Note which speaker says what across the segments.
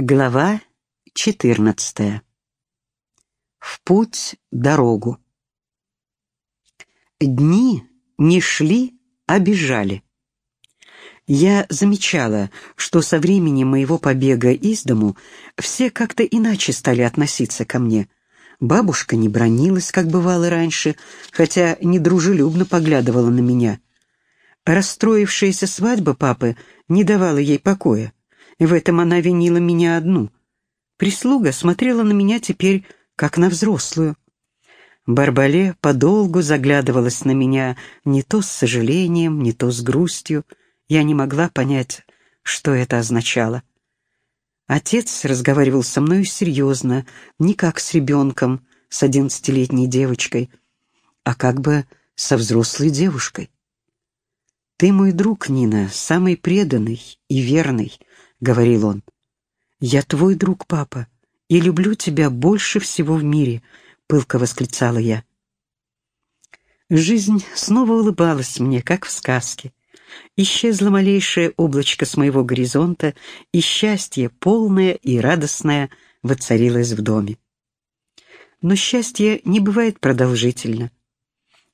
Speaker 1: Глава 14. В путь дорогу. Дни не шли, а бежали. Я замечала, что со времени моего побега из дому все как-то иначе стали относиться ко мне. Бабушка не бронилась, как бывало раньше, хотя недружелюбно поглядывала на меня. Расстроившаяся свадьба папы не давала ей покоя. В этом она винила меня одну. Прислуга смотрела на меня теперь как на взрослую. Барбале подолгу заглядывалась на меня не то с сожалением, не то с грустью. Я не могла понять, что это означало. Отец разговаривал со мной серьезно, не как с ребенком, с одиннадцатилетней девочкой, а как бы со взрослой девушкой. «Ты мой друг, Нина, самый преданный и верный», — говорил он. «Я твой друг, папа, и люблю тебя больше всего в мире», — пылко восклицала я. Жизнь снова улыбалась мне, как в сказке. Исчезло малейшее облачко с моего горизонта, и счастье, полное и радостное, воцарилось в доме. Но счастье не бывает продолжительно.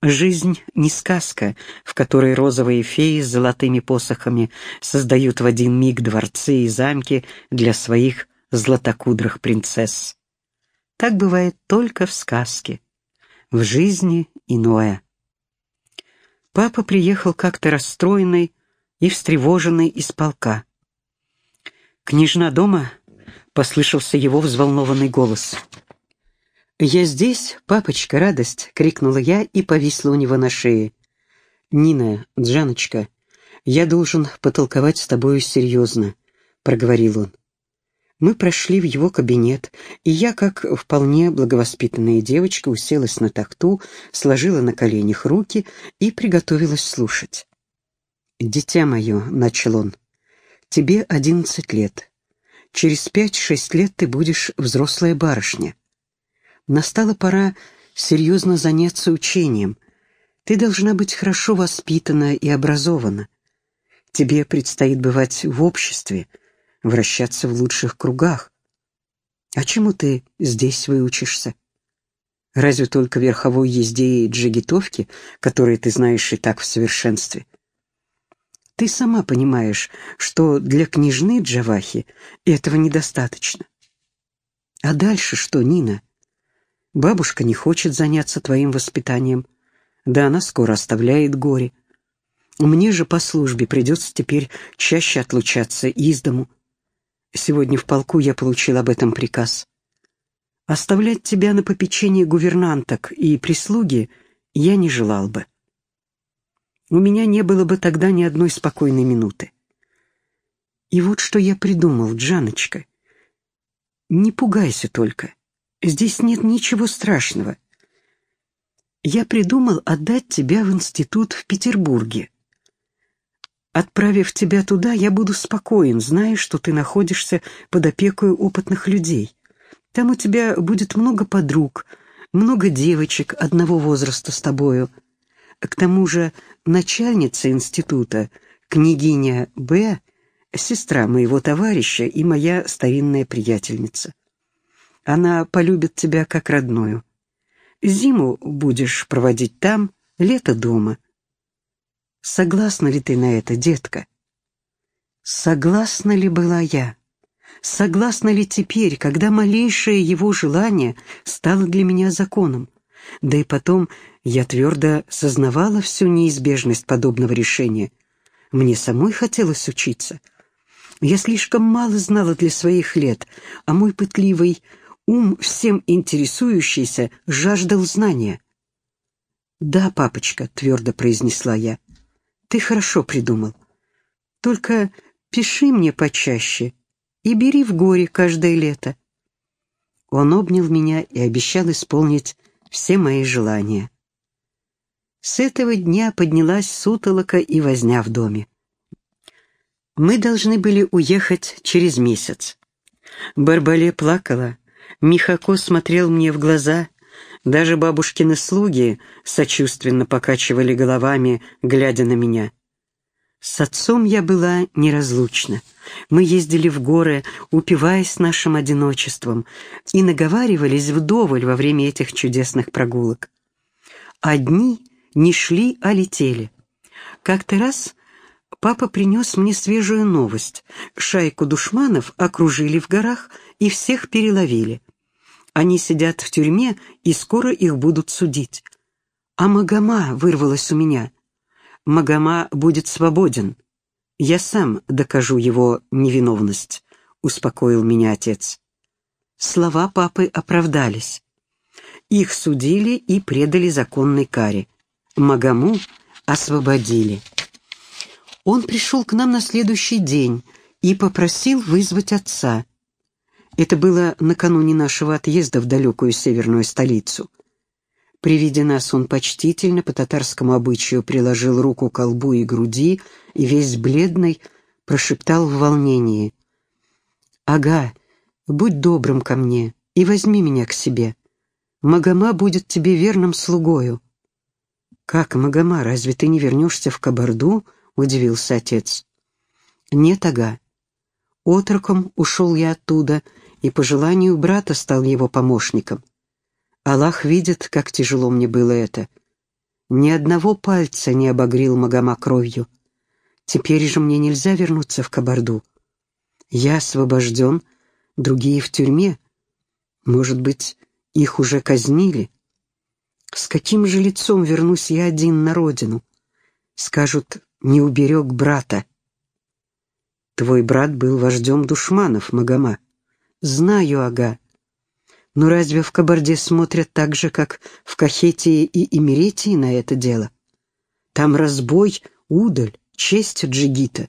Speaker 1: Жизнь не сказка, в которой розовые феи с золотыми посохами создают в один миг дворцы и замки для своих златокудрых принцесс. Так бывает только в сказке. В жизни иное. Папа приехал как-то расстроенный и встревоженный из полка. «Княжна дома?» — послышался его взволнованный голос. «Я здесь, папочка, радость!» — крикнула я и повисла у него на шее. «Нина, Джаночка, я должен потолковать с тобою серьезно», — проговорил он. Мы прошли в его кабинет, и я, как вполне благовоспитанная девочка, уселась на тахту, сложила на коленях руки и приготовилась слушать. «Дитя мое», — начал он, — «тебе одиннадцать лет. Через пять-шесть лет ты будешь взрослая барышня. Настала пора серьезно заняться учением. Ты должна быть хорошо воспитана и образована. Тебе предстоит бывать в обществе, вращаться в лучших кругах. А чему ты здесь выучишься? Разве только верховой езде и джигитовке, которые ты знаешь и так в совершенстве? Ты сама понимаешь, что для княжны Джавахи этого недостаточно. А дальше что, Нина? Бабушка не хочет заняться твоим воспитанием. Да она скоро оставляет горе. Мне же по службе придется теперь чаще отлучаться из дому. Сегодня в полку я получил об этом приказ. Оставлять тебя на попечение гувернанток и прислуги я не желал бы. У меня не было бы тогда ни одной спокойной минуты. И вот что я придумал, Джаночка. Не пугайся только. Здесь нет ничего страшного. Я придумал отдать тебя в институт в Петербурге. Отправив тебя туда, я буду спокоен, зная, что ты находишься под опекой опытных людей. Там у тебя будет много подруг, много девочек одного возраста с тобою. К тому же начальница института, княгиня Б., сестра моего товарища и моя старинная приятельница. Она полюбит тебя как родную. Зиму будешь проводить там, лето дома. Согласна ли ты на это, детка? Согласна ли была я? Согласна ли теперь, когда малейшее его желание стало для меня законом? Да и потом я твердо сознавала всю неизбежность подобного решения. Мне самой хотелось учиться. Я слишком мало знала для своих лет, а мой пытливый Ум, всем интересующийся, жаждал знания. «Да, папочка», — твердо произнесла я, — «ты хорошо придумал. Только пиши мне почаще и бери в горе каждое лето». Он обнял меня и обещал исполнить все мои желания. С этого дня поднялась сутолока и возня в доме. Мы должны были уехать через месяц. Барбале плакала, Михако смотрел мне в глаза, даже бабушкины слуги сочувственно покачивали головами, глядя на меня. С отцом я была неразлучна. Мы ездили в горы, упиваясь нашим одиночеством, и наговаривались вдоволь во время этих чудесных прогулок. Одни не шли, а летели. Как-то раз папа принес мне свежую новость. Шайку душманов окружили в горах и всех переловили. Они сидят в тюрьме, и скоро их будут судить. А Магома вырвалась у меня. Магома будет свободен. Я сам докажу его невиновность, успокоил меня отец. Слова папы оправдались. Их судили и предали законной каре. Магаму освободили. Он пришел к нам на следующий день и попросил вызвать отца. Это было накануне нашего отъезда в далекую северную столицу. При виде нас он почтительно по татарскому обычаю приложил руку к колбу и груди и весь бледный прошептал в волнении. «Ага, будь добрым ко мне и возьми меня к себе. Магома будет тебе верным слугою». «Как, Магома, разве ты не вернешься в Кабарду?» — удивился отец. «Нет, ага. Отроком ушел я оттуда, и по желанию брата стал его помощником. Аллах видит, как тяжело мне было это. Ни одного пальца не обогрил Магома кровью. Теперь же мне нельзя вернуться в Кабарду. Я освобожден, другие в тюрьме. Может быть, их уже казнили? С каким же лицом вернусь я один на родину? Скажут, не уберег брата. Твой брат был вождем душманов, Магома. Знаю, ага. Но разве в Кабарде смотрят так же, как в Кахетии и Имеретии на это дело? Там разбой, удаль, честь джигита.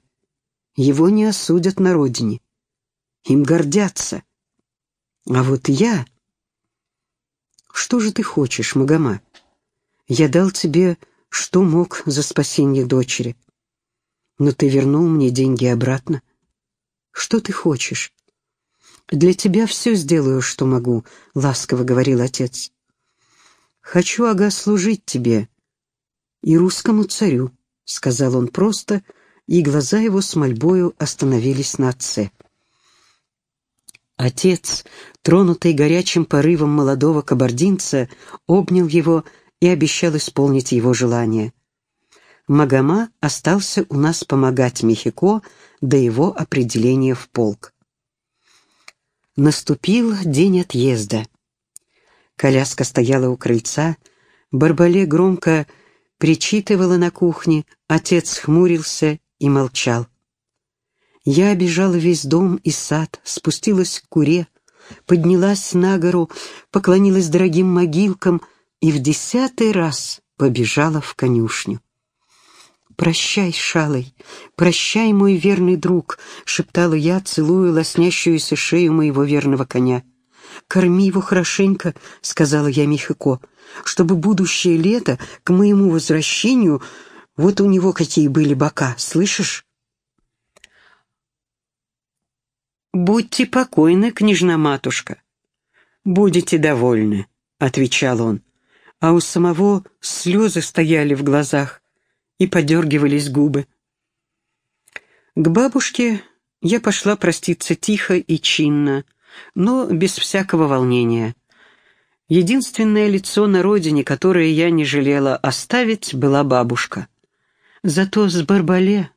Speaker 1: Его не осудят на родине. Им гордятся. А вот я... Что же ты хочешь, Магома? Я дал тебе, что мог за спасение дочери. Но ты вернул мне деньги обратно. Что ты хочешь? «Для тебя все сделаю, что могу», — ласково говорил отец. «Хочу, ага, служить тебе и русскому царю», — сказал он просто, и глаза его с мольбою остановились на отце. Отец, тронутый горячим порывом молодого кабардинца, обнял его и обещал исполнить его желание. Магома остался у нас помогать Мехико до его определения в полк. Наступил день отъезда. Коляска стояла у крыльца, Барбале громко причитывала на кухне, отец хмурился и молчал. Я обежала весь дом и сад, спустилась к куре, поднялась на гору, поклонилась дорогим могилкам и в десятый раз побежала в конюшню. «Прощай, Шалой, прощай, мой верный друг», — шептала я, целуя лоснящуюся шею моего верного коня. «Корми его хорошенько», — сказала я Михако, «чтобы будущее лето, к моему возвращению, вот у него какие были бока, слышишь?» «Будьте покойны, княжна-матушка». «Будете довольны», — отвечал он, а у самого слезы стояли в глазах и подергивались губы. К бабушке я пошла проститься тихо и чинно, но без всякого волнения. Единственное лицо на родине, которое я не жалела оставить, была бабушка. Зато с Барбале,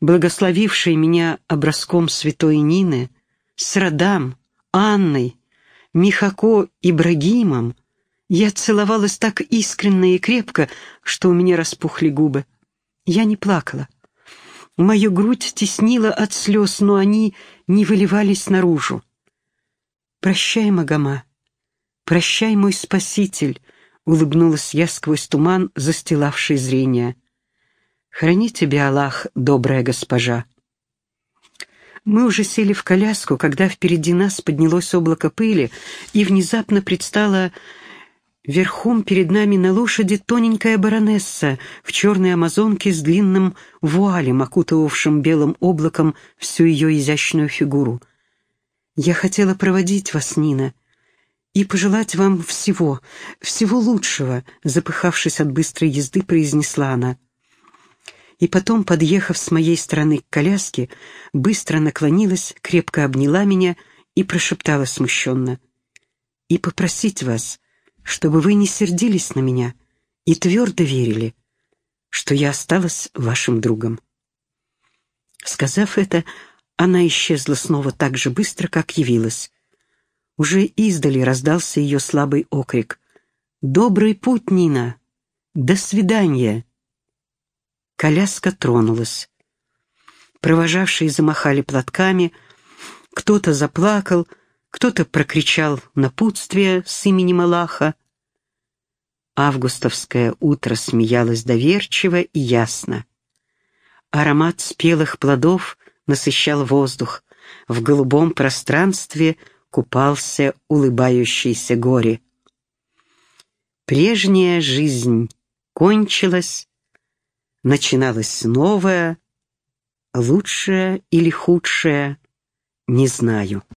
Speaker 1: благословившей меня образком святой Нины, с Радам, Анной, Михако Ибрагимом, я целовалась так искренне и крепко, что у меня распухли губы. Я не плакала. Мою грудь теснила от слез, но они не выливались наружу. «Прощай, Магома, прощай, мой спаситель», — улыбнулась я сквозь туман, застилавший зрение. «Храни тебя, Аллах, добрая госпожа». Мы уже сели в коляску, когда впереди нас поднялось облако пыли, и внезапно предстала Верхом перед нами на лошади тоненькая баронесса в черной амазонке с длинным вуалем, окутывавшим белым облаком всю ее изящную фигуру. «Я хотела проводить вас, Нина, и пожелать вам всего, всего лучшего», запыхавшись от быстрой езды, произнесла она. и потом, подъехав с моей стороны к коляске, быстро наклонилась, крепко обняла меня и прошептала смущенно. «И попросить вас, чтобы вы не сердились на меня и твердо верили, что я осталась вашим другом». Сказав это, она исчезла снова так же быстро, как явилась. Уже издали раздался ее слабый окрик. «Добрый путь, Нина! До свидания!» Коляска тронулась. Провожавшие замахали платками, кто-то заплакал, кто-то прокричал напутствие с именем Аллаха. Августовское утро смеялось доверчиво и ясно. Аромат спелых плодов насыщал воздух. В голубом пространстве купался улыбающийся горе. Прежняя жизнь кончилась, начиналась новая, лучшая или худшая, не знаю.